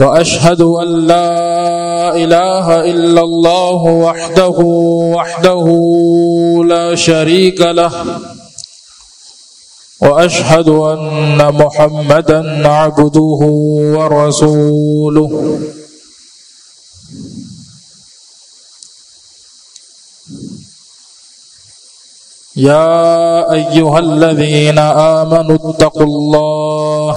وأشهد أن لا إله إلا الله وحده وحده لا شريك له، وأشهد أن محمدا عبده ورسوله. يا أيها الذين آمنوا اتقوا الله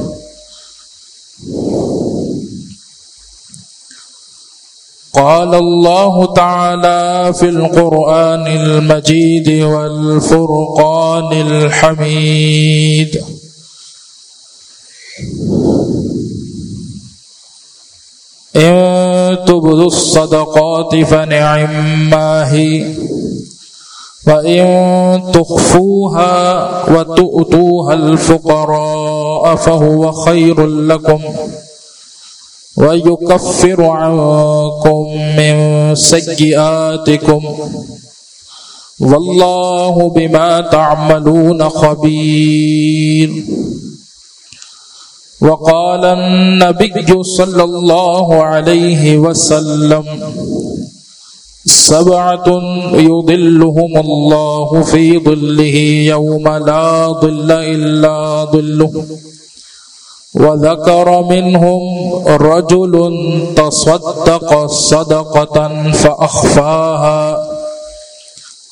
قال الله تعالى في القرآن المجيد والفرقان الحميد. إن تبدوا الصدقات فنعم هي، وإن تخفوها وتؤتوها الفقراء فهو خير لكم. ويكفر عنكم من سيئاتكم والله بما تعملون خبير وقال النبي صلى الله عليه وسلم سبعة يضلهم الله في ظله يوم لا ظل إلا ظله وذكر منهم رجل تصدق صدقة فأخفاها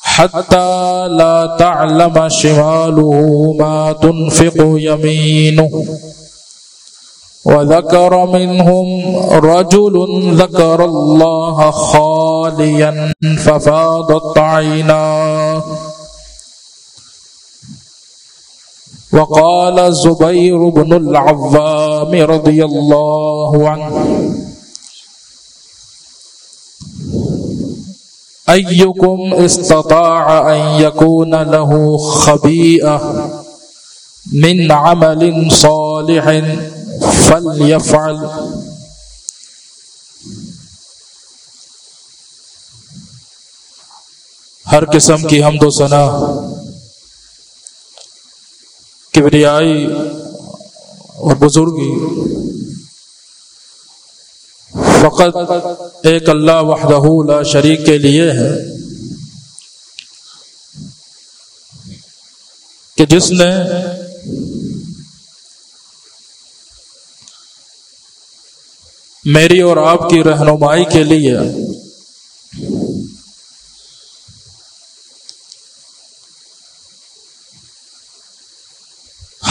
حتى لا تعلم شماله ما تنفق يمينه. وذكر منهم رجل ذكر الله خاليا ففاضت عيناه. وقال زبير بن العظام رضي الله عنه. أيكم استطاع أن يكون له خبيئة من عمل صالح فليفعل. ہر قسم کی حمد و ثنا کبریائی اور بزرگی۔ فقط ایک اللہ وحدہ لا شریک کے لیے ہے کہ جس نے میری اور آپ کی رہنمائی کے لیے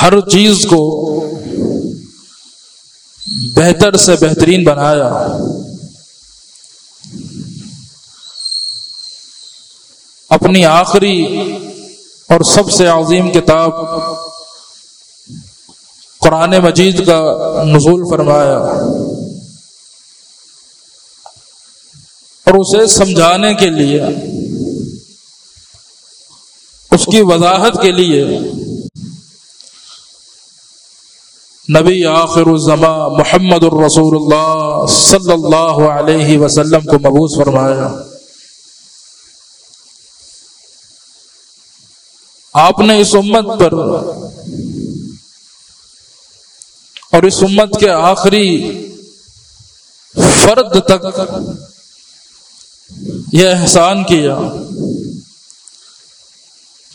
ہر چیز کو بہتر سے بہترین بنایا۔ اپنی آخری اور سب سے عظیم کتاب قرآن مجید کا نزول فرمایا۔ اور اسے سمجھانے کے لیے، اس کی وضاحت کے لیے نبی آخر الزما محمد الرسول اللہ صلی اللہ علیہ وسلم کو مبوس فرمایا۔ آپ نے اس امت پر اور اس امت کے آخری فرد تک یہ احسان کیا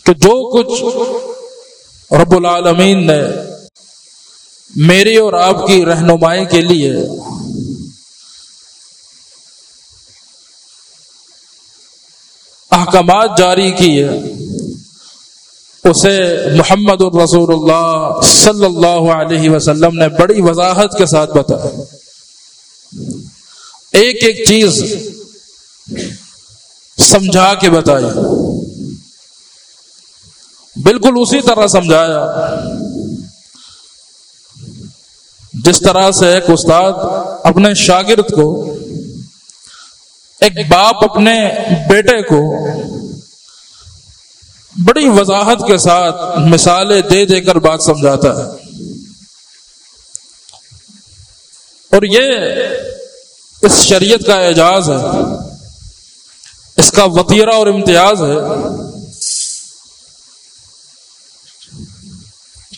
کہ جو کچھ رب العالمین نے میری اور آپ کی رہنمائی کے لیے۔ احکامات جاری کیے۔ اسے محمد الرسول اللہ صلی اللہ علیہ وسلم نے بڑی وضاحت کے ساتھ بتایا۔ ایک ایک چیز سمجھا کے بتائی۔ بالکل اسی طرح سمجھایا۔ جس طرح سے ایک استاد اپنے شاگرد کو، ایک باپ اپنے بیٹے کو بڑی وضاحت کے ساتھ مثالیں دے دے کر بات سمجھاتا ہے۔ اور یہ اس شریعت کا اعجاز ہے، اس کا وطیرہ اور امتیاز ہے۔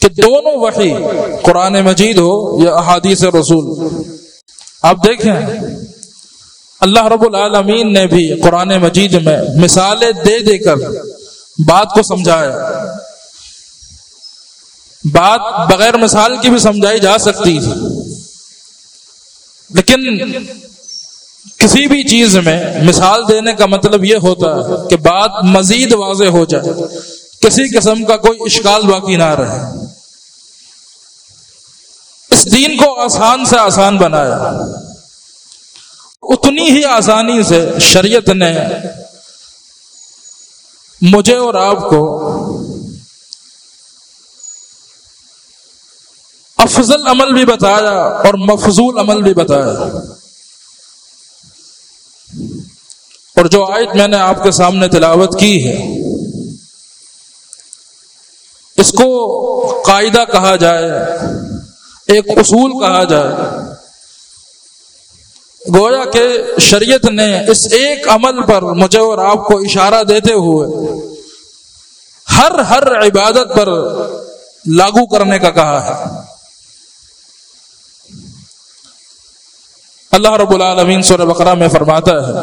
کہ دونوں وحی قرآن مجید ہو یا احادیث رسول۔ آپ دیکھیں، اللہ رب العالمین نے بھی قرآن مجید میں مثالیں دے دے کر بات کو سمجھایا۔ بات بغیر مثال کی بھی سمجھائی جا سکتی تھی۔ لیکن کسی بھی چیز میں مثال دینے کا مطلب یہ ہوتا ہے کہ بات مزید واضح ہو جائے۔ کسی قسم کا کوئی اشکال باقی نہ رہے۔ اس دین کو آسان سے آسان بنایا۔ اتنی ہی آسانی سے شریعت نے مجھے اور آپ کو افضل عمل بھی بتایا اور مفضول عمل بھی بتایا۔ اور جو آیت میں نے آپ کے سامنے تلاوت کی ہے کو قاعدہ کہا جائے، ایک اصول کہا جائے۔ گویا کہ شریعت نے اس ایک عمل پر مجھے اور آپ کو اشارہ دیتے ہوئے ہر ہر عبادت پر لاگو کرنے کا کہا ہے۔ اللہ رب العالمین سورہ بقرہ میں فرماتا ہے،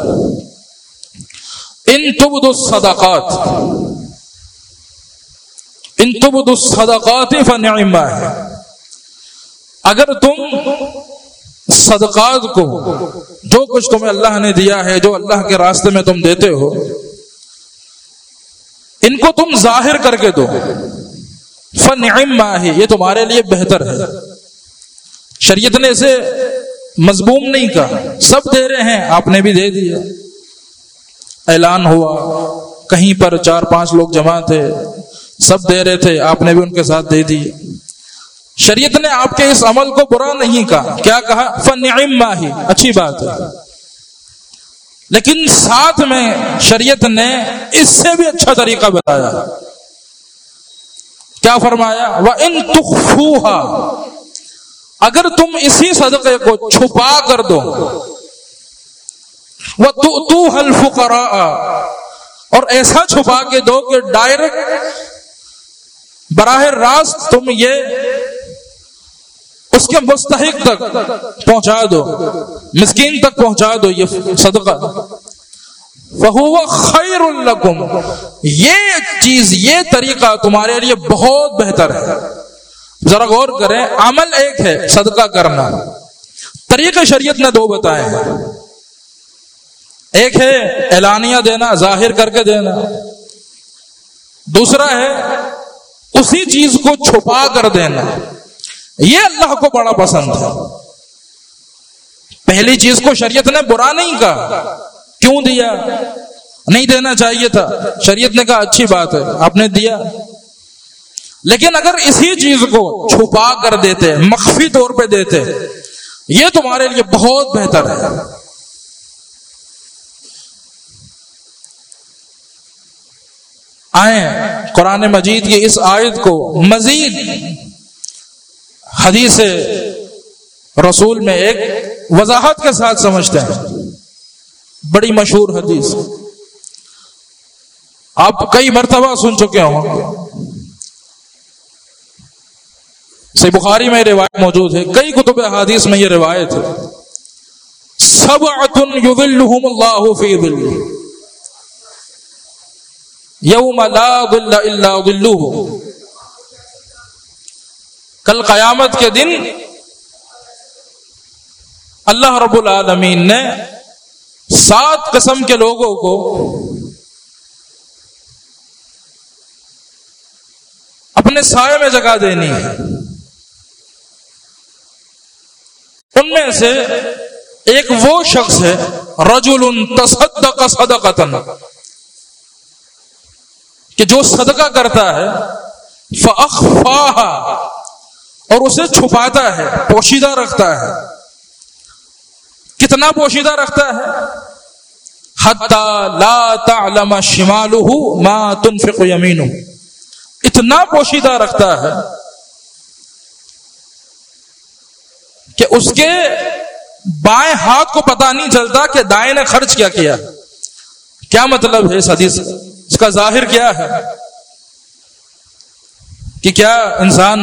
ان تبد الصدقات ان تبد الصدقات فنعما ہے۔ اگر تم صدقات کو، جو کچھ تمہیں اللہ نے دیا ہے، جو اللہ کے راستے میں تم دیتے ہو، ان کو تم ظاہر کر کے دو۔ فن ہے، یہ تمہارے لیے بہتر ہے۔ شریعت نے اسے مضموم نہیں کہا۔ سب دے رہے ہیں، آپ نے بھی دے دیا۔ اعلان ہوا، کہیں پر چار پانچ لوگ جمع تھے۔ سب دے رہے تھے، آپ نے بھی ان کے ساتھ دے دی۔ شریعت نے آپ کے اس عمل کو برا نہیں کہا۔ کیا کہا؟ فن ہی اچھی بات ہے۔ لیکن ساتھ میں شریعت نے اس سے بھی اچھا طریقہ بتایا۔ کیا فرمایا؟ وہ ان تخوہا اگر تم اسی صدقے کو چھپا کر دو۔ وہ تو حلف اور ایسا چھپا کے دو کہ ڈائریکٹ براہ راست تم یہ اس کے مستحق تک پہنچا دو، مسکین تک پہنچا دو یہ صدقہ۔ خیر الکم یہ چیز، یہ طریقہ تمہارے لیے بہت بہتر ہے۔ ذرا غور کریں، عمل ایک ہے صدقہ کرنا۔ طریقے شریعت نے دو بتائے ہیں۔ ایک ہے اعلانیہ دینا، ظاہر کر کے دینا۔ دوسرا ہے اسی چیز کو چھپا کر دینا۔ یہ اللہ کو بڑا پسند ہے۔ پہلی چیز کو شریعت نے برا نہیں کہا۔ کیوں دیا؟ نہیں دینا چاہیے تھا۔ شریعت نے کہا، اچھی بات ہے، آپ نے دیا۔ لیکن اگر اسی چیز کو چھپا کر دیتے، مخفی طور پہ دیتے، یہ تمہارے لیے بہت بہتر ہے۔ آئیں قرآن مجید کی اس آیت کو مزید حدیث رسول میں ایک وضاحت کے ساتھ سمجھتے ہیں۔ بڑی مشہور حدیث۔ آپ کئی مرتبہ سن چکے ہوں۔ سی بخاری میں روایت موجود ہے۔ کئی کتب حادیث میں یہ روایت ہے۔ سب اللہ فی یوم لا ظل الا ظلوه. کل قیامت کے دن اللہ رب العالمین نے سات قسم کے لوگوں کو اپنے سائے میں جگہ دینی ہے۔ ان میں سے ایک وہ شخص ہے، رجل تصدق صدقتا۔ کہ جو صدقہ کرتا ہے اور اسے چھپاتا ہے، پوشیدہ رکھتا ہے۔ کتنا پوشیدہ رکھتا ہے؟ لا تعلم شماله ما تنفق يمينه۔ اتنا پوشیدہ رکھتا ہے کہ اس کے بائیں ہاتھ کو پتا نہیں چلتا کہ دائیں نے خرچ کیا کیا۔ کیا مطلب ہے اس حدیث اس کا ظاہر کیا ہے؟ کہ کیا انسان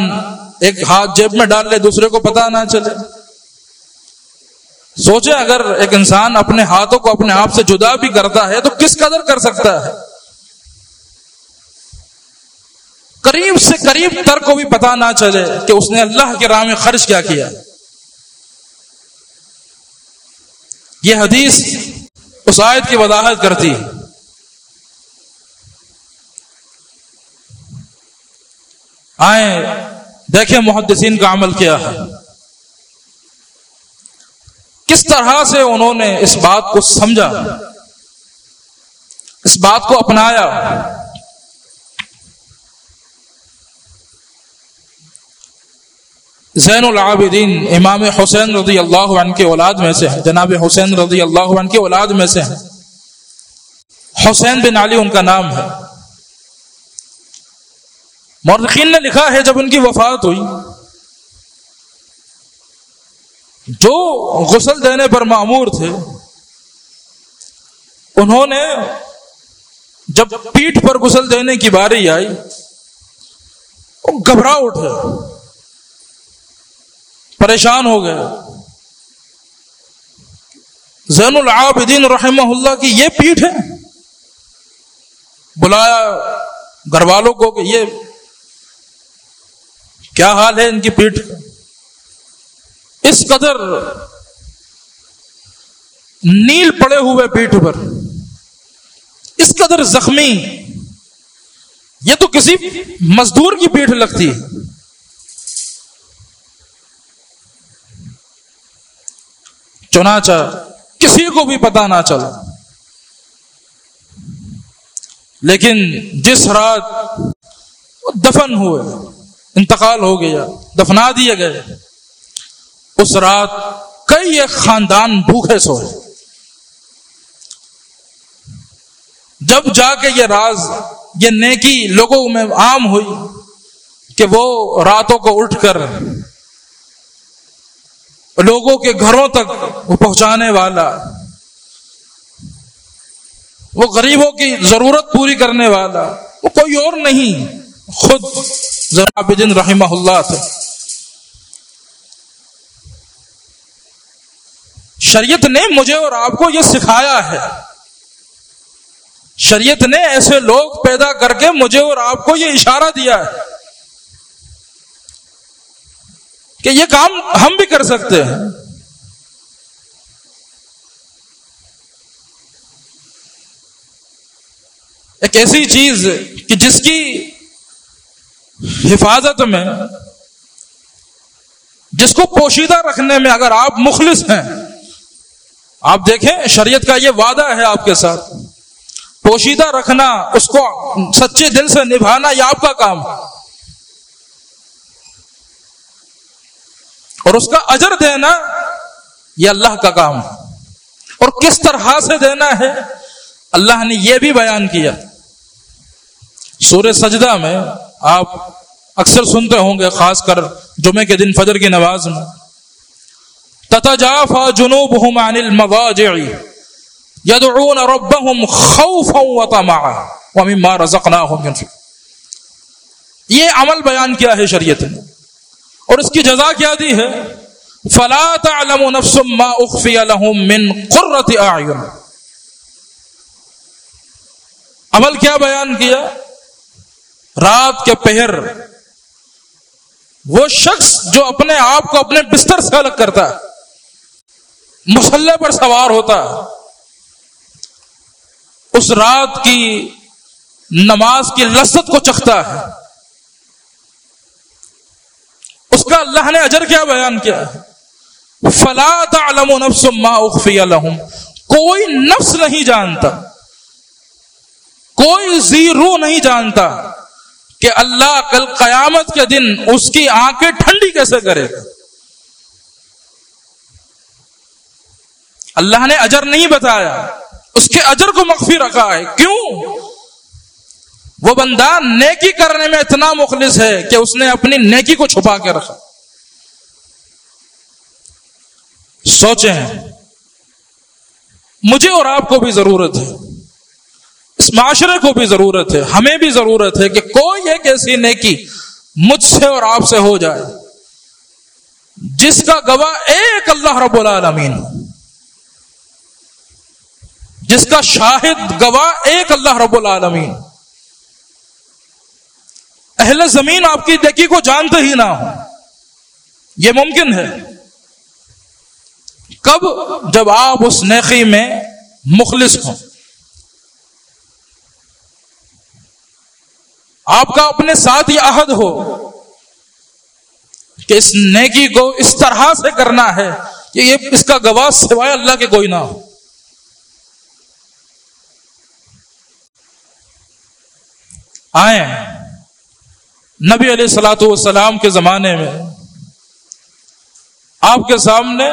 ایک ہاتھ جیب میں ڈال لے دوسرے کو پتا نہ چلے؟ سوچے اگر ایک انسان اپنے ہاتھوں کو اپنے آپ سے جدا بھی کرتا ہے تو کس قدر کر سکتا ہے؟ قریب سے قریب تر کو بھی پتا نہ چلے کہ اس نے اللہ کے راہ میں خرچ کیا کیا۔ یہ حدیث اس آیت کی وضاحت کرتی ہے۔ آئیں، دیکھیں محدثین کا عمل کیا ہے۔ کس طرح سے انہوں نے اس بات کو سمجھا، اس بات کو اپنایا۔ زین العابدین امام حسین رضی اللہ عنہ کے اولاد میں سے جناب حسین رضی اللہ عنہ کے اولاد میں سے ہیں۔ حسین بن علی ان کا نام ہے۔ مورخین نے لکھا ہے جب ان کی وفات ہوئی۔ جو غسل دینے پر معمور تھے، انہوں نے جب پیٹھ پر غسل دینے کی باری آئی گھبرا اٹھے، پریشان ہو گئے۔ زین العابدین رحمہ اللہ کی یہ پیٹھ ہے۔ بلایا گھر والوں کو کہ یہ کیا حال ہے ان کی پیٹھ؟ اس قدر نیل پڑے ہوئے پیٹھ پر، اس قدر زخمی، یہ تو کسی مزدور کی پیٹھ لگتی۔ ہے چنانچہ کسی کو بھی پتا نہ چلا۔ لیکن جس رات دفن ہوئے انتقال ہو گیا، دفنا دیے گئے اس رات کئی ایک خاندان بھوکے سوئے۔ جب جا کے یہ راز، یہ نیکی لوگوں میں عام ہوئی کہ وہ راتوں کو اٹھ کر لوگوں کے گھروں تک وہ پہنچانے والا، وہ غریبوں کی ضرورت پوری کرنے والا، وہ کوئی اور نہیں، خود ذرابدین رحمہ اللہ تھے شریعت نے مجھے اور آپ کو یہ سکھایا ہے شریعت نے ایسے لوگ پیدا کر کے مجھے اور آپ کو یہ اشارہ دیا ہے کہ یہ کام ہم بھی کر سکتے ہیں ایک ایسی چیز کہ جس کی حفاظت میں، جس کو پوشیدہ رکھنے میں اگر آپ مخلص ہیں، آپ دیکھیں شریعت کا یہ وعدہ ہے آپ کے ساتھ، پوشیدہ رکھنا، اس کو سچے دل سے نبھانا یہ آپ کا کام اور اس کا اجر دینا یہ اللہ کا کام اور کس طرح سے دینا ہے، اللہ نے یہ بھی بیان کیا۔ سورہ سجدہ میں آپ اکثر سنتے ہوں گے، خاص کر جمعے کے دن فجر کی نماز میں۔ تتجافا جنوبهم عن المضاجع يدعون ربهم خوفا وطمعا، ومما رزقناهم ينفقون۔ یہ عمل بیان کیا ہے شریعت نے۔ اور اس کی جزا کیا دی ہے؟ فلا تعلم نفس ما اخفي لهم من قرة اعين عمل کیا بیان کیا؟ رات کے پہر، وہ شخص جو اپنے آپ کو اپنے بستر سے الگ کرتا ہے مسلح پر سوار ہوتا ہے اس رات کی نماز کی لذت کو چکھتا ہے۔ اس کا اللہ نے اجر کیا بیان کیا؟ ہے فلا تعلم نفس ما اخفی لهم۔ کوئی نفس نہیں جانتا، کوئی زیرو نہیں جانتا۔ کہ اللہ کل قیامت کے دن اس کی آنکھیں ٹھنڈی کیسے کرے گا؟ اللہ نے اجر نہیں بتایا، اس کے اجر کو مخفی رکھا ہے۔ کیوں؟ وہ بندہ نیکی کرنے میں اتنا مخلص ہے کہ اس نے اپنی نیکی کو چھپا کے رکھا۔ سوچیں، مجھے اور آپ کو بھی ضرورت ہے۔ اس معاشرے کو بھی ضرورت ہے، ہمیں بھی ضرورت ہے کہ کوئی ایک ایسی نیکی مجھ سے اور آپ سے ہو جائے، جس کا گواہ ایک اللہ رب العالمین جس کا شاہد گواہ ایک اللہ رب العالمین۔ اہل زمین آپ کی نیکی کو جانتے ہی نہ ہو یہ ممکن ہے۔ کب؟ جب آپ اس نیکی میں مخلص ہوں۔ آپ کا اپنے ساتھ یہ عہد ہو کہ اس نیکی کو اس طرح سے کرنا ہے کہ یہ اس کا گواہ سوائے اللہ کے کوئی نہ ہو۔ آئے نبی علیہ السلاۃ والسلام کے زمانے میں آپ کے سامنے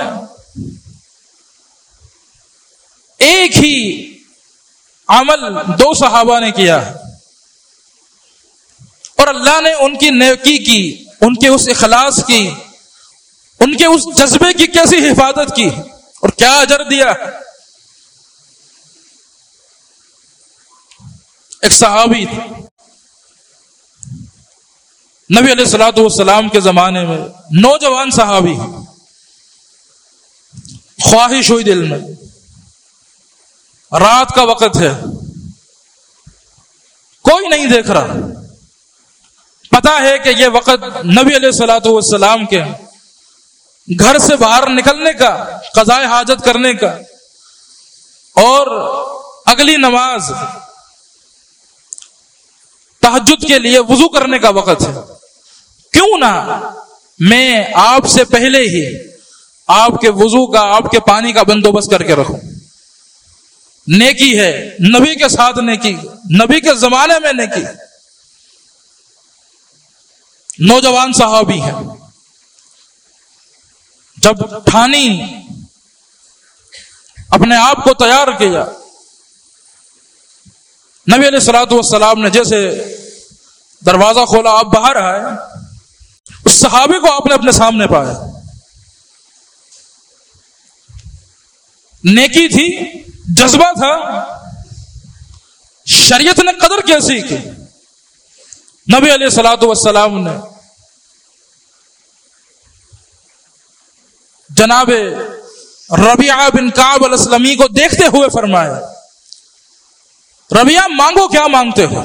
ایک ہی عمل دو صحابہ نے کیا۔ ہے اور اللہ نے ان کی نیکی کی، ان کے اس اخلاص کی، ان کے اس جذبے کی کیسی حفاظت کی۔ اور کیا اجر دیا۔ ایک صحابی نبی علیہ السلاۃ والسلام کے زمانے میں نوجوان صحابی خواہش ہوئی دل میں۔ رات کا وقت ہے۔ کوئی نہیں دیکھ رہا۔ پتا ہے کہ یہ وقت نبی علیہ السلاۃ والسلام کے گھر سے باہر نکلنے کا قضاء حاجت کرنے کا۔ اور اگلی نماز تحجد کے لیے وضو کرنے کا وقت ہے۔ کیوں نہ میں آپ سے پہلے ہی آپ کے وضو کا، آپ کے پانی کا بندوبست کر کے رکھوں۔ نیکی ہے، نبی کے ساتھ نیکی، نبی کے زمانے میں نیکی۔ نوجوان صحابی ہیں۔ جب ٹھانی اپنے آپ کو تیار کیا، نبی علیہ السلاۃ والسلام نے جیسے دروازہ کھولا، آپ باہر آئے، اس صحابی کو آپ نے اپنے سامنے پایا۔ نیکی تھی، جذبہ تھا، شریعت نے قدر کیسی کی؟ نبی علیہ السلاۃ والسلام نے جناب ربیعہ بن کاب الاسلمی کو دیکھتے ہوئے فرمایا ربیہ مانگو کیا مانگتے ہو؟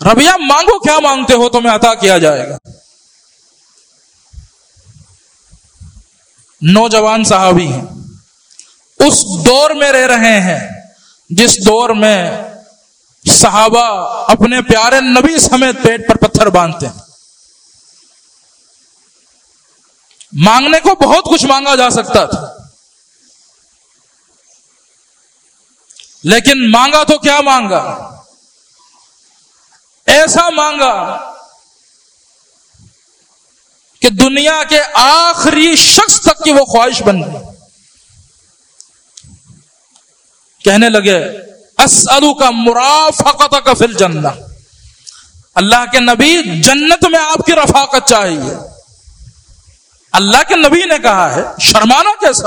ربیہ مانگو کیا مانگتے ہو تمہیں عطا کیا جائے گا؟ نوجوان صحابی ہیں، اس دور میں رہ رہے ہیں، جس دور میں صحابہ اپنے پیارے نبی سمیت پیٹ پر پتھر باندھتے ہیں۔ مانگنے کو بہت کچھ مانگا جا سکتا تھا۔ لیکن مانگا تو کیا مانگا؟ ایسا مانگا کہ دنیا کے آخری شخص تک کی وہ خواہش بن گئی۔ کہنے لگے اسلو کا مرافقت کا فل جنہ اللہ کے نبی جنت میں آپ کی رفاقت چاہیے. اللہ کے نبی نے کہا ہے شرمانا کیسا؟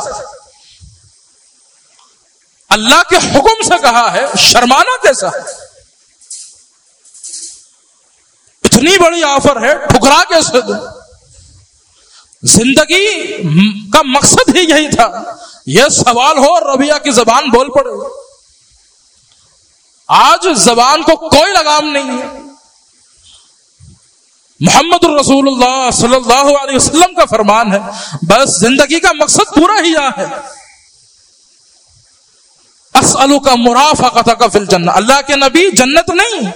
اللہ کے حکم سے کہا ہے شرمانا کیسا؟ ہے اتنی بڑی آفر ہے، ٹھکرا کیسے دوں؟ زندگی کا مقصد ہی یہی تھا۔ یہ سوال ہو ربیہ کی زبان بول پڑے۔ آج زبان کو کوئی لگام نہیں ہے۔ محمد الرسول اللہ صلی اللہ علیہ وسلم کا فرمان ہے، بس زندگی کا مقصد پورا ہی ہے۔ اسلو کا مرافقت کا فل جنت اللہ کے نبی جنت نہیں،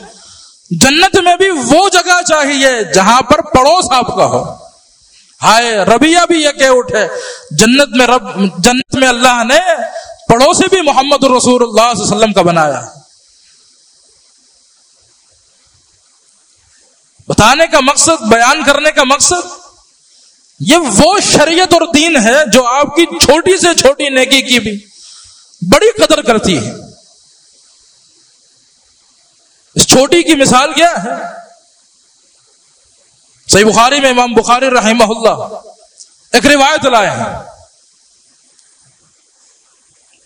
جنت میں بھی وہ جگہ چاہیے جہاں پر پڑوس آپ کا ہو۔ ہائے ربیہ بھی یہ کہ اٹھے، جنت میں رب، جنت میں اللہ نے پڑوسی بھی محمد الرسول اللہ صلی اللہ علیہ وسلم کا بنایا۔ ہے بتانے کا مقصد، بیان کرنے کا مقصد، یہ وہ شریعت اور دین ہے جو آپ کی چھوٹی سے چھوٹی نیکی کی بھی بڑی قدر کرتی ہے۔ اس چھوٹی کی مثال کیا ہے؟ صحیح بخاری میں امام بخاری رحمہ اللہ ایک روایت لائے ہیں۔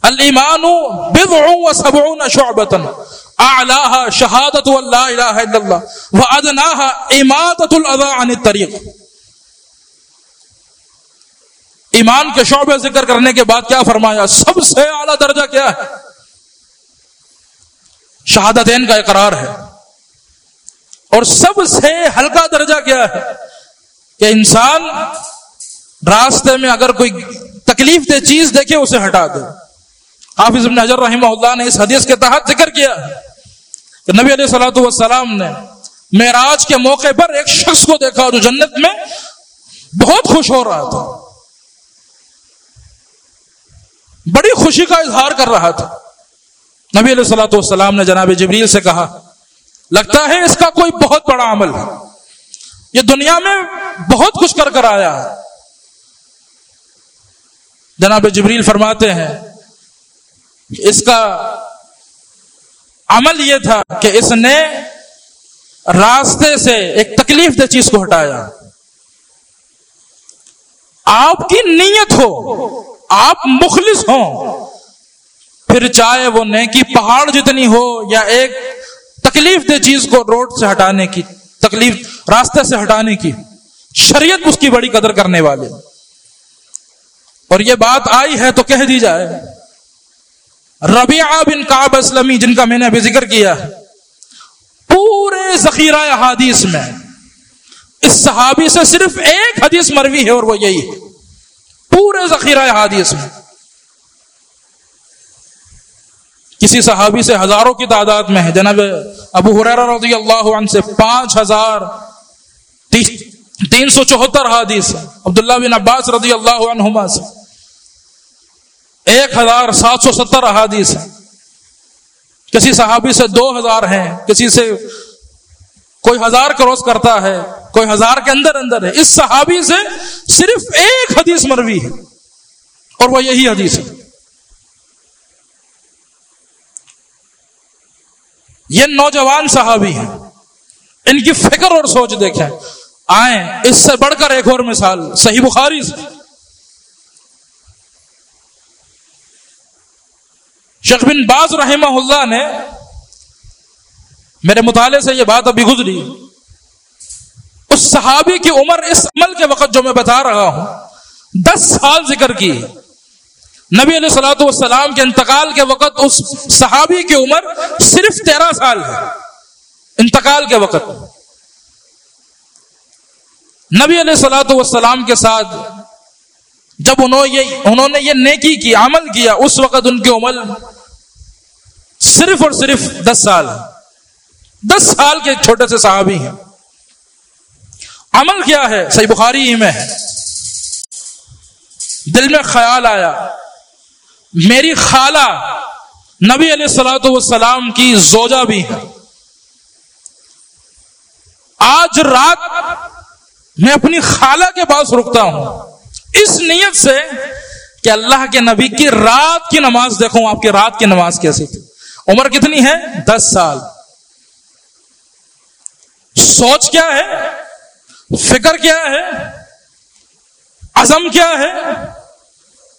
المان و سبعون شعبتا۔ اعلاها شہادت اللہ الہ الا اللہ و ادناها اماتت الاذى عن الطریق ایمان کے شعبے ذکر کرنے کے بعد کیا فرمایا؟ سب سے اعلی درجہ کیا ہے؟ شہادتین کا اقرار ہے۔ اور سب سے ہلکا درجہ کیا ہے؟ کہ انسان راستے میں اگر کوئی تکلیف دہ چیز دیکھے، اسے ہٹا دے۔ حافظ ابن حجر رحمہ اللہ نے اس حدیث کے تحت ذکر کیا۔ کہ نبی علیہ صلاحت والسلام نے معراج کے موقع پر ایک شخص کو دیکھا جو جنت میں بہت خوش ہو رہا تھا۔ بڑی خوشی کا اظہار کر رہا تھا۔ نبی علیہ السلاۃ والسلام نے جناب جبریل سے کہا، لگتا ہے اس کا کوئی بہت بڑا عمل ہے۔ یہ دنیا میں بہت کچھ کر کر آیا ہے۔ جناب جبریل فرماتے ہیں اس کا عمل یہ تھا کہ اس نے راستے سے ایک تکلیف دہ چیز کو ہٹایا۔ آپ کی نیت ہو، آپ مخلص ہوں، پھر چاہے وہ نیکی پہاڑ جتنی ہو یا ایک تکلیف دہ چیز کو روڈ سے ہٹانے کی، تکلیف راستے سے ہٹانے کی، شریعت اس کی بڑی قدر کرنے والے۔ اور یہ بات آئی ہے تو کہہ دی جائے۔ ربیعہ بن کعب اسلمی، جن کا میں نے ابھی ذکر کیا ہے پورے ذخیرہ حادیث میں، اس صحابی سے صرف ایک حدیث مروی ہے اور وہ یہی ہے۔ پورے ذخیرہ حادیث میں۔ کسی صحابی سے ہزاروں کی تعداد میں ہے۔ جناب ابو حریر رضی اللہ عنہ سے پانچ ہزار تین سو چوہتر حادیث عبداللہ بن عباس رضی اللہ عنہما سے۔ ایک ہزار سات سو ستر احادیث ہیں۔ کسی صحابی سے دو ہزار ہیں، کسی سے کوئی ہزار کروس کرتا ہے، کوئی ہزار کے اندر اندر ہے۔ اس صحابی سے صرف ایک حدیث مروی ہے، اور وہ یہی حدیث ہے۔ یہ نوجوان صحابی ہیں۔ ان کی فکر اور سوچ دیکھیں۔ آئیں، اس سے بڑھ کر ایک اور مثال، صحیح بخاری سے۔ شیخ بن باز رحمہ اللہ نے میرے مطالعے سے یہ بات ابھی گزری۔ اس صحابی کی عمر اس عمل کے وقت جو میں بتا رہا ہوں، دس سال ذکر کی۔ نبی علیہ سلاۃ والسلام کے انتقال کے وقت اس صحابی کی عمر صرف تیرہ سال ہے۔ انتقال کے وقت۔ نبی علیہ سلاۃ والسلام کے ساتھ جب انہوں یہ انہوں نے یہ نیکی کی، عمل کیا، اس وقت ان کی عمر صرف اور صرف دس سال دس سال کے چھوٹے سے صحابی ہیں۔ عمل کیا ہے؟ صحیح بخاری ہی میں ہے۔ دل میں خیال آیا۔ میری خالہ نبی علیہ السلاۃ والسلام کی زوجہ بھی ہے آج رات میں اپنی خالہ کے پاس رکتا ہوں۔ اس نیت سے کہ اللہ کے نبی کی رات کی نماز دیکھوں، آپ کی رات کی نماز کیسی تھی؟ عمر کتنی ہے؟ دس سال۔ سوچ کیا ہے؟ فکر کیا ہے؟ عزم کیا ہے؟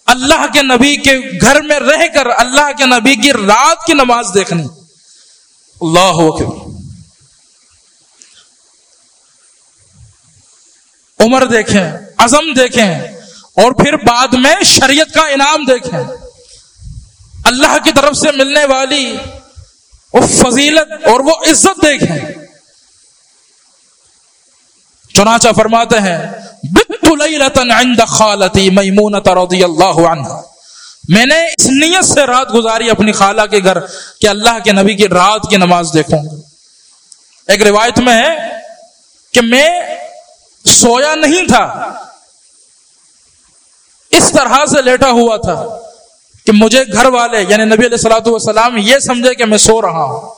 اللہ کے نبی کے گھر میں رہ کر اللہ کے نبی کی رات کی نماز دیکھنی۔ اللہ عمر دیکھیں، عزم دیکھیں اور پھر بعد میں شریعت کا انعام دیکھیں۔ اللہ کی طرف سے ملنے والی وہ فضیلت اور وہ عزت دیکھیں چنانچہ فرماتے ہیں عند خالتی میمونت رضی اللہ عنہ۔ میں نے اس نیت سے رات گزاری اپنی خالہ کے گھر کہ اللہ کے نبی کی رات کی نماز دیکھوں۔ گا ایک روایت میں ہے کہ میں سویا نہیں تھا۔ اس طرح سے لیٹا ہوا تھا۔ کہ مجھے گھر والے یعنی نبی علیہ السلاۃ والسلام یہ سمجھے کہ میں سو رہا ہوں۔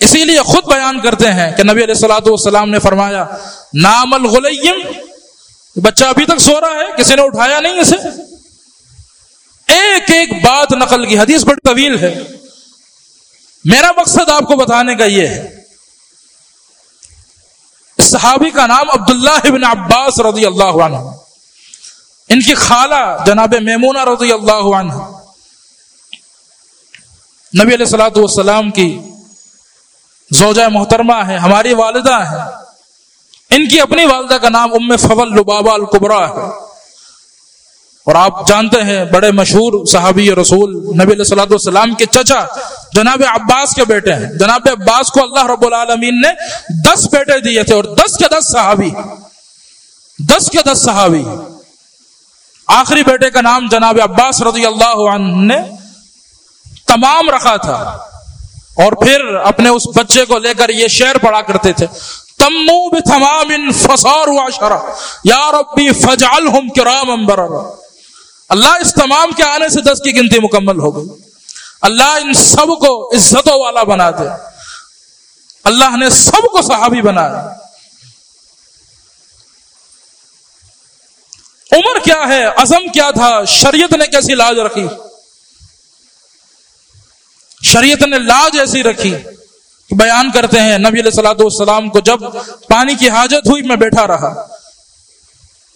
اسی لیے خود بیان کرتے ہیں کہ نبی علیہ السلاۃ والسلام نے فرمایا، نام الغلیم بچہ ابھی تک سو رہا ہے، کسی نے اٹھایا نہیں اسے۔ ایک ایک بات نقل کی، حدیث بڑی طویل ہے۔ میرا مقصد آپ کو بتانے کا یہ ہے۔ صحابی کا نام عبداللہ ابن عباس رضی اللہ عنہ۔ ان کی خالہ جناب میمونہ رضی اللہ عنہ۔ نبی علیہ السلاۃ والسلام کی زوجہ محترمہ ہے ہماری والدہ ہے ان کی اپنی والدہ کا نام ام فضل لبابا القبرا ہے۔ اور آپ جانتے ہیں، بڑے مشہور صحابی رسول نبی علیہ السلط والسلام کے چچا جناب عباس کے بیٹے ہیں۔ جناب عباس کو اللہ رب العالمین نے دس بیٹے دیے تھے اور دس کے دس صحابی۔ دس کے دس صحابی۔ آخری بیٹے کا نام جناب عباس رضی اللہ عنہ نے تمام رکھا تھا۔ اور پھر اپنے اس بچے کو لے کر یہ شعر پڑھا کرتے تھے۔ تمو بتمام فسار واشرا یا ربی فجعلہم کرام بررا۔ اللہ اس تمام کے آنے سے دس کی گنتی مکمل ہو گئی۔ اللہ ان سب کو عزتوں والا بنا دے۔ اللہ نے سب کو صحابی بنایا عمر کیا ہے؟ عزم کیا تھا؟ شریعت نے کیسی لاج رکھی؟ شریعت نے لاج ایسی رکھی بیان کرتے ہیں، نبی علیہ السلاۃ والسلام کو جب پانی کی حاجت ہوئی، میں بیٹھا رہا۔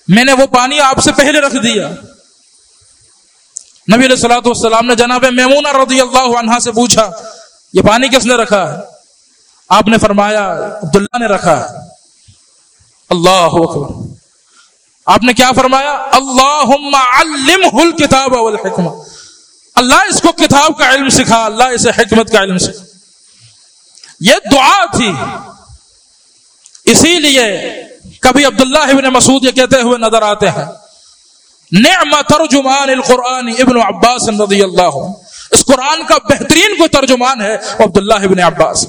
میں نے وہ پانی آپ سے پہلے رکھ دیا۔ نبی علیہ السلاۃ والسلام نے جناب میمونہ رضی اللہ عنہ سے پوچھا، یہ پانی کس نے رکھا؟ ہے آپ نے فرمایا، عبداللہ نے رکھا۔ ہے اللہ آپ نے کیا فرمایا؟ اللہ کتاب اللہ اس کو کتاب کا علم سکھا، اللہ اسے حکمت کا علم سکھا۔ یہ دعا تھی۔ اسی لیے کبھی عبداللہ ابن مسعود یہ کہتے ہوئے نظر آتے ہیں۔ نعم ترجمان القرآن ابن عباس رضی اللہ اس قرآن کا بہترین کوئی ترجمان ہے عبداللہ ابن عباس۔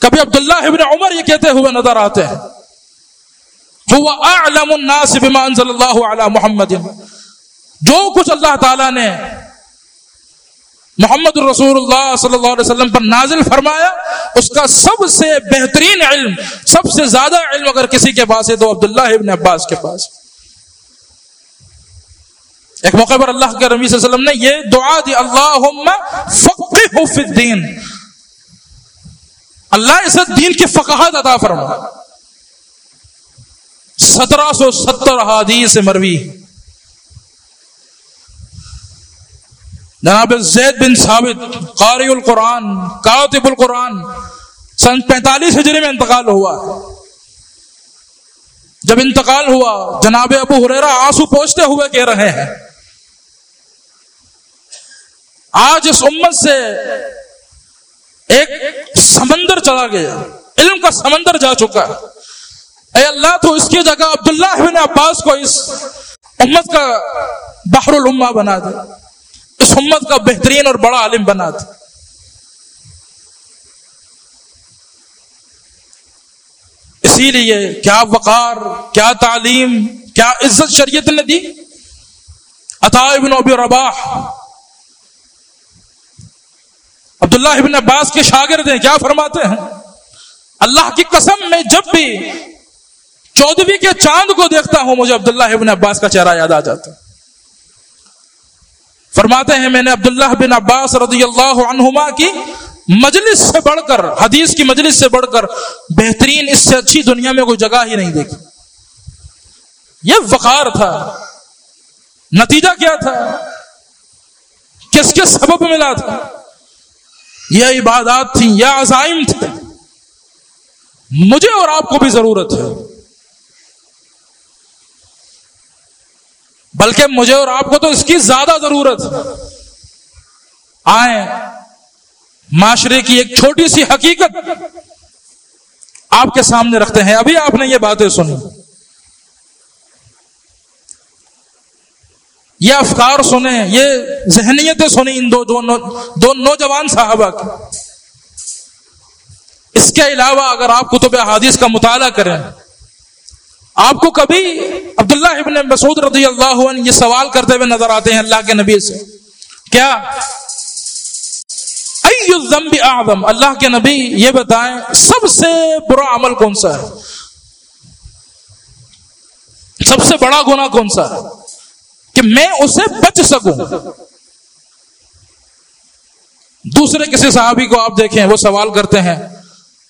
کبھی عبداللہ ابن عمر یہ کہتے ہوئے نظر آتے ہیں۔ وہ اعلم الناس بما انزل اللہ علی محمد. جو کچھ اللہ تعالی نے محمد الرسول اللہ صلی اللہ علیہ وسلم پر نازل فرمایا، اس کا سب سے بہترین علم، سب سے زیادہ علم اگر کسی کے پاس ہے تو عبداللہ ابن عباس کے پاس۔ ایک موقع پر اللہ کے ربی صلی اللہ علیہ وسلم نے یہ دعا دی اللہ فی الدین۔ اللہ اسے دین کی فقاہت عطا فرما سترہ سو ستر حادیث مروی جناب زید بن ثابت، قاری القرآن، کاتب القرآن، سن پینتالیس ہجری میں انتقال ہوا۔ جب انتقال ہوا، جناب ابو ہریرا آنسو پوچھتے ہوئے کہہ رہے ہیں، آج اس امت سے ایک سمندر چلا گیا، علم کا سمندر جا چکا۔ ہے اے اللہ، تو اس کی جگہ عبداللہ بن عباس کو اس امت کا بحر الما بنا دے۔ اس امت کا بہترین اور بڑا عالم بنا تھا اسی لیے کیا وقار، کیا تعلیم، کیا عزت شریعت نے دی؟ عطا ابن ابی رباح۔ عبداللہ ابن عباس کے شاگرد ہیں، کیا فرماتے ہیں؟ اللہ کی قسم میں جب بھی چودویں کے چاند کو دیکھتا ہوں، مجھے عبداللہ ابن عباس کا چہرہ یاد آ جاتا فرماتے ہیں، میں نے عبداللہ بن عباس رضی اللہ عنہما کی مجلس سے بڑھ کر، حدیث کی مجلس سے بڑھ کر بہترین، اس سے اچھی دنیا میں کوئی جگہ ہی نہیں دیکھی۔ یہ وقار تھا۔ نتیجہ کیا تھا؟ کس کس سبب ملا تھا؟ یہ عبادات تھیں یا عزائم تھے۔ مجھے اور آپ کو بھی ضرورت ہے۔ بلکہ مجھے اور آپ کو تو اس کی زیادہ ضرورت آئیں، معاشرے کی ایک چھوٹی سی حقیقت آپ کے سامنے رکھتے ہیں۔ ابھی آپ نے یہ باتیں سنی۔ یہ افکار سنے یہ ذہنیتیں سنی ان دو دو نوجوان صاحبہ کی۔ اس کے علاوہ اگر آپ کتب حادث کا مطالعہ کریں آپ کو کبھی عبداللہ ابن مسعود رضی اللہ عنہ یہ سوال کرتے ہوئے نظر آتے ہیں اللہ کے نبی سے؟ کیا؟ الذنب اعظم؟ اللہ کے نبی یہ بتائیں سب سے برا عمل کون سا ہے؟ سب سے بڑا گنا کون سا ہے؟ کہ میں اسے بچ سکوں۔ دوسرے کسی صحابی کو آپ دیکھیں، وہ سوال کرتے ہیں،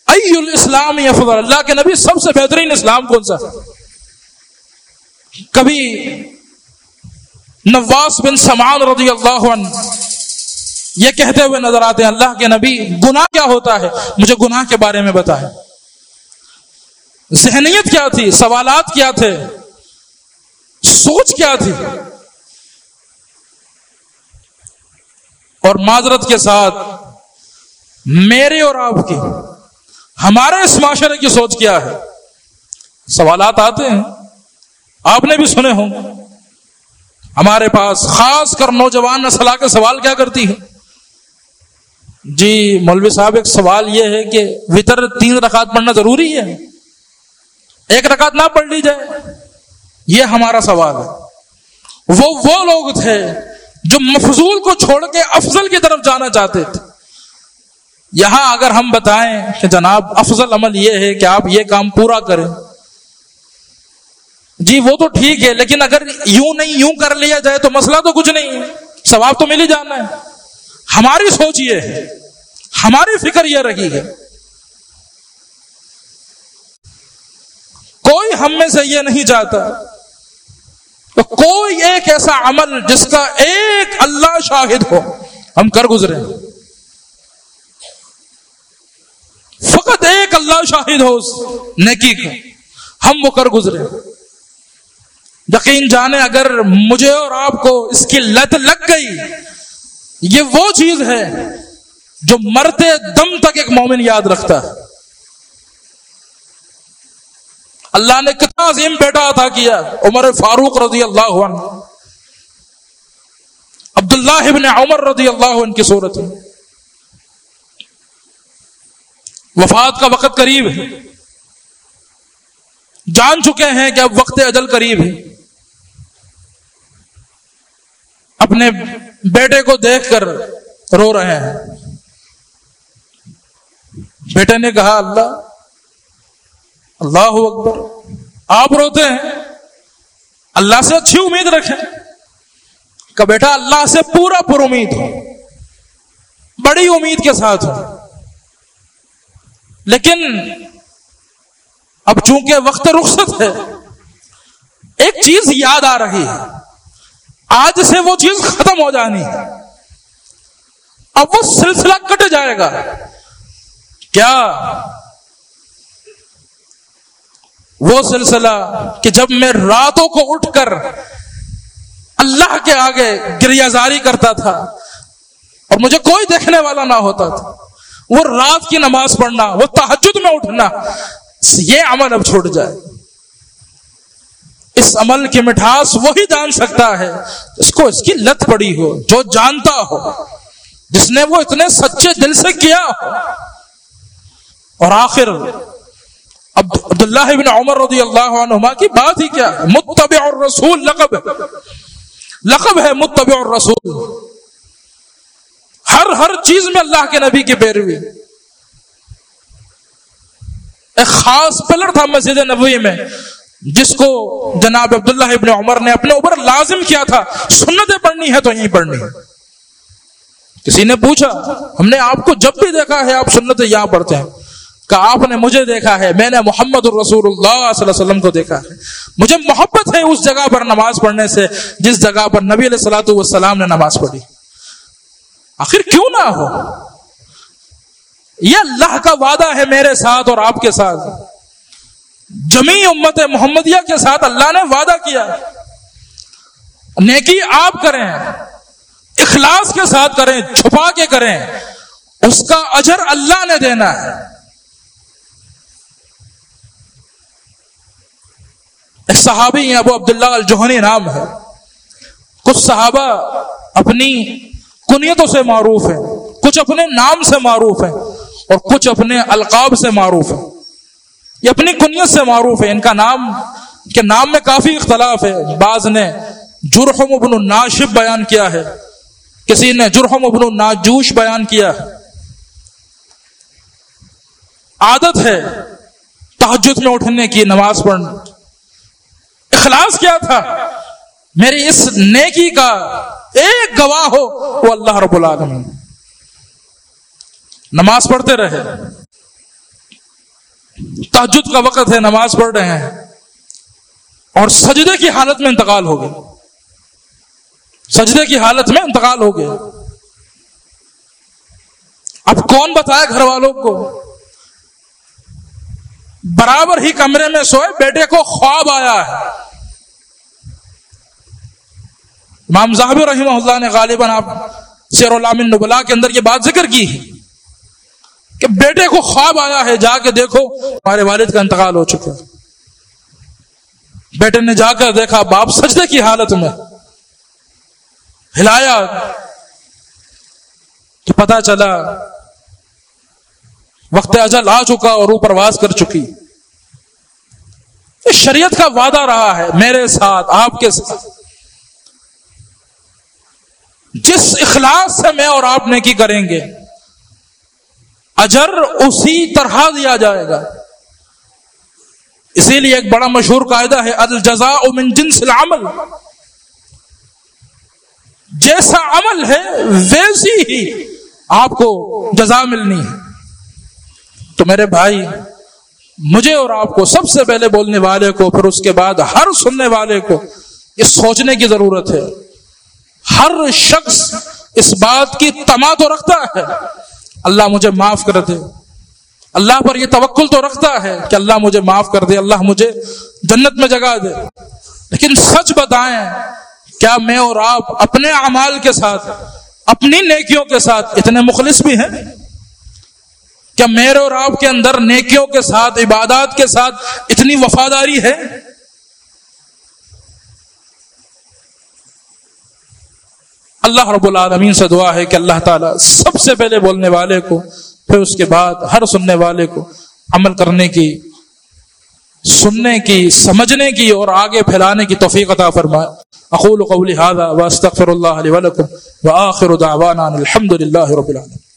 ای الاسلام افضل؟ اللہ کے نبی سب سے بہترین اسلام کون سا ہے؟ کبھی نواس بن سمان رضی اللہ عنہ یہ کہتے ہوئے نظر آتے ہیں، اللہ کے نبی، گناہ کیا ہوتا ہے؟ مجھے گناہ کے بارے میں بتائیں۔ ذہنیت کیا تھی؟ سوالات کیا تھے؟ سوچ کیا تھی؟ اور معذرت کے ساتھ، میرے اور آپ کی، ہمارے اس معاشرے کی سوچ کیا ہے؟ سوالات آتے ہیں۔ آپ نے بھی سنے ہوں ہمارے پاس خاص کر نوجوان نسل آ کے سوال کیا کرتی ہے؟ جی مولوی صاحب، ایک سوال یہ ہے کہ وطر تین رکعت پڑھنا ضروری ہے؟ ایک رکعت نہ پڑھ لی جائے۔ یہ ہمارا سوال ہے۔ وہ وہ لوگ تھے جو مفضول کو چھوڑ کے افضل کی طرف جانا چاہتے تھے۔ یہاں اگر ہم بتائیں کہ جناب، افضل عمل یہ ہے کہ آپ یہ کام پورا کریں۔ جی وہ تو ٹھیک ہے، لیکن اگر یوں نہیں، یوں کر لیا جائے تو مسئلہ تو کچھ نہیں۔ ہے ثواب تو مل ہی جانا ہے۔ ہماری سوچ یہ ہے، ہماری فکر یہ رہی ہے۔ کوئی ہم میں سے یہ نہیں چاہتا۔ تو کوئی ایک ایسا عمل جس کا ایک اللہ شاہد ہو، ہم کر گزرے فقط ایک اللہ شاہد ہو اس نیکی کا۔ ہم وہ کر گزرے یقین جانے اگر مجھے اور آپ کو اس کی لت لگ گئی، یہ وہ چیز ہے جو مرتے دم تک ایک مومن یاد رکھتا ہے۔ اللہ نے کتنا عظیم بیٹا عطا کیا، عمر فاروق رضی اللہ عنہ۔ عبداللہ ابن عمر رضی اللہ عنہ کی صورت۔ میں وفات کا وقت قریب ہے۔ جان چکے ہیں کہ اب وقت اجل قریب ہے۔ اپنے بیٹے کو دیکھ کر رو رہے ہیں۔ بیٹے نے کہا، اللہ اللہ اکبر، آپ روتے ہیں۔ اللہ سے اچھی امید رکھیں۔ کہ بیٹا، اللہ سے پورا پر امید ہو۔ بڑی امید کے ساتھ ہو۔ لیکن اب چونکہ وقت رخصت ہے، ایک چیز یاد آ رہی ہے۔ آج سے وہ چیز ختم ہو جانی ہے۔ اب وہ سلسلہ کٹ جائے گا۔ کیا؟ وہ سلسلہ کہ جب میں راتوں کو اٹھ کر اللہ کے آگے گریا زاری کرتا تھا اور مجھے کوئی دیکھنے والا نہ ہوتا تھا، وہ رات کی نماز پڑھنا، وہ تحجد میں اٹھنا، یہ عمل اب چھوٹ جائے۔ اس عمل کی مٹھاس وہی جان سکتا ہے اس کو اس کی لت پڑی ہو، جو جانتا ہو۔ جس نے وہ اتنے سچے دل سے کیا ہو۔ اور آخر عبداللہ بن عمر رضی اللہ عنہما کی بات ہی کیا ہے؟ متبع الرسول لقب۔ ہے لقب ہے متبع الرسول۔ ہر ہر چیز میں اللہ کے نبی کی پیروی۔ ایک خاص پلر تھا مسجد نبوی میں۔ جس کو جناب عبداللہ ابن عمر نے اپنے اوپر لازم کیا تھا، سنتیں پڑھنی ہے تو یہیں پڑھنی ہے کسی نے پوچھا، ہم نے آپ کو جب بھی دیکھا ہے، آپ سنتیں یہاں پڑھتے ہیں۔ کہ آپ نے مجھے دیکھا ہے، میں نے محمد الرسول اللہ صلی اللہ علیہ وسلم کو دیکھا ہے۔ مجھے محبت ہے اس جگہ پر نماز پڑھنے سے، جس جگہ پر نبی علیہ السلاۃ والسلام نے نماز پڑھی۔ آخر کیوں نہ ہو؟ یہ اللہ کا وعدہ ہے میرے ساتھ اور آپ کے ساتھ۔ جمی امت محمدیہ کے ساتھ اللہ نے وعدہ کیا نیکی آپ کریں، اخلاص کے ساتھ کریں، چھپا کے کریں، اس کا اجر اللہ نے دینا ہے۔ ایک صحابی ہیں، ابو عبداللہ الجوہنی نام ہے۔ کچھ صحابہ اپنی کنیتوں سے معروف ہیں، کچھ اپنے نام سے معروف ہیں اور کچھ اپنے القاب سے معروف ہیں۔ یہ اپنی کنیت سے معروف ہے، ان کا نام کے نام میں کافی اختلاف ہے۔ بعض نے جرحم ابن الناشب بیان کیا ہے۔ کسی نے جرحم ابن الناجوش بیان کیا ہے۔ عادت ہے تحجد میں اٹھنے کی، نماز پڑھنا۔ اخلاص کیا تھا؟ میری اس نیکی کا ایک گواہ ہو، وہ اللہ رب العالمین۔ نماز پڑھتے رہے۔ تحجد کا وقت ہے، نماز پڑھ رہے ہیں۔ اور سجدے کی حالت میں انتقال ہو گئے۔ سجدے کی حالت میں انتقال ہو گئے۔ اب کون بتایا گھر والوں کو؟ برابر ہی کمرے میں سوئے، بیٹے کو خواب آیا ہے۔ امام صاحب رحمہ اللہ نے غالباً آپ سیر علام نبلا کے اندر یہ بات ذکر کی۔ کہ بیٹے کو خواب آیا ہے، جا کے دیکھو، ہمارے والد کا انتقال ہو چکا بیٹے نے جا کر دیکھا، باپ سجدے کی حالت میں ہلایا۔ تو پتا چلا، وقت اجل آ چکا اور اوپر واز کر چکی۔ شریعت کا وعدہ رہا ہے، میرے ساتھ، آپ کے ساتھ۔ جس اخلاص سے میں اور آپ نے کی کریں گے اجر اسی طرح دیا جائے گا۔ اسی لیے ایک بڑا مشہور قاعدہ ہے الجزا من جنس العمل۔ جیسا عمل ہے، ویسی ہی آپ کو جزا ملنی ہے۔ تو میرے بھائی، مجھے اور آپ کو سب سے پہلے بولنے والے کو، پھر اس کے بعد ہر سننے والے کو یہ سوچنے کی ضرورت ہے۔ ہر شخص اس بات کی تما تو رکھتا ہے۔ اللہ مجھے معاف کر دے۔ اللہ پر یہ توکل تو رکھتا ہے کہ اللہ مجھے معاف کر دے، اللہ مجھے جنت میں جگہ دے۔ لیکن سچ بتائیں، کیا میں اور آپ اپنے اعمال کے ساتھ، اپنی نیکیوں کے ساتھ اتنے مخلص بھی ہیں؟ کیا میرے اور آپ کے اندر نیکیوں کے ساتھ، عبادات کے ساتھ اتنی وفاداری ہے؟ اللہ رب العالمین سے دعا ہے کہ اللہ تعالیٰ سب سے پہلے بولنے والے کو، پھر اس کے بعد ہر سننے والے کو عمل کرنے کی، سننے کی، سمجھنے کی اور آگے پھیلانے کی توفیق عطا فرمائے۔ اقول قولی هذا واستغفر الله لي ولكم واخر دعوانا الحمد لله رب العالمين۔